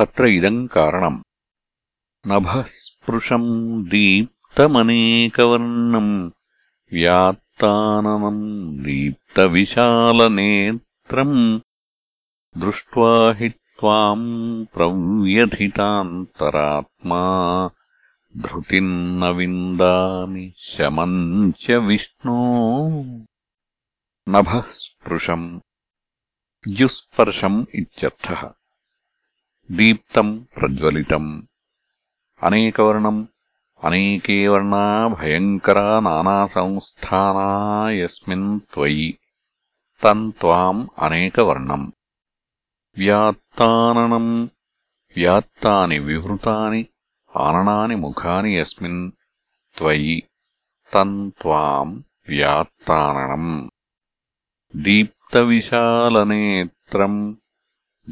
तत्र इदम् कारणम्। नभः स्पृशम् दीप्तमनेकवर्णम्। व्यात्ताननम् दीप्तविशालनेत्रम्। दृष्ट्वा हि त्वाम् प्रव्यथितान्तरात्मा धृतिम् न विन्दामि शमम् च विष्णो। नभः स्पृशम्। जुस्पर्शम् इत्यर्थः। दीप्तम् प्रज्वलितम् अनेकवर्णम् अनेके वर्णा भयङ्करा नानासंस्थाना यस्मिन् त्वयि तम् त्वाम् अनेकवर्णम् व्यात्ताननम् व्यात्तानि विवृतानि आननानि मुखानि यस्मिन् त्वयि तम् त्वाम् व्यात्ताननम् दीप्तविशालनेत्रम्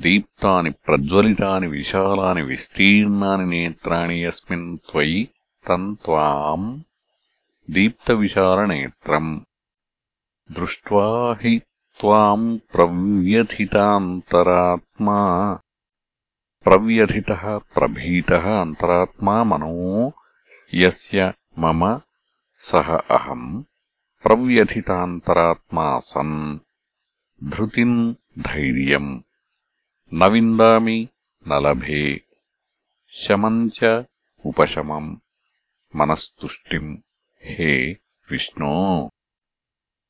दीप्तानि प्रज्वलितानि विशालानि विस्तीर्णानि नेत्राणि यस्मिन् त्वयि तम् त्वाम् दीप्तविशालनेत्रम् दृष्ट्वा हि त्वाम् प्रव्यथितान्तरात्मा प्रव्यथितः प्रभीतः अन्तरात्मा मनो यस्य मम सः अहम् प्रव्यथितान्तरात्मा सन् धृतिम् धैर्यम् न विन्दामि न लभे। शमम् च उपशमम्। मनस्तुष्टिम्। हे विष्णो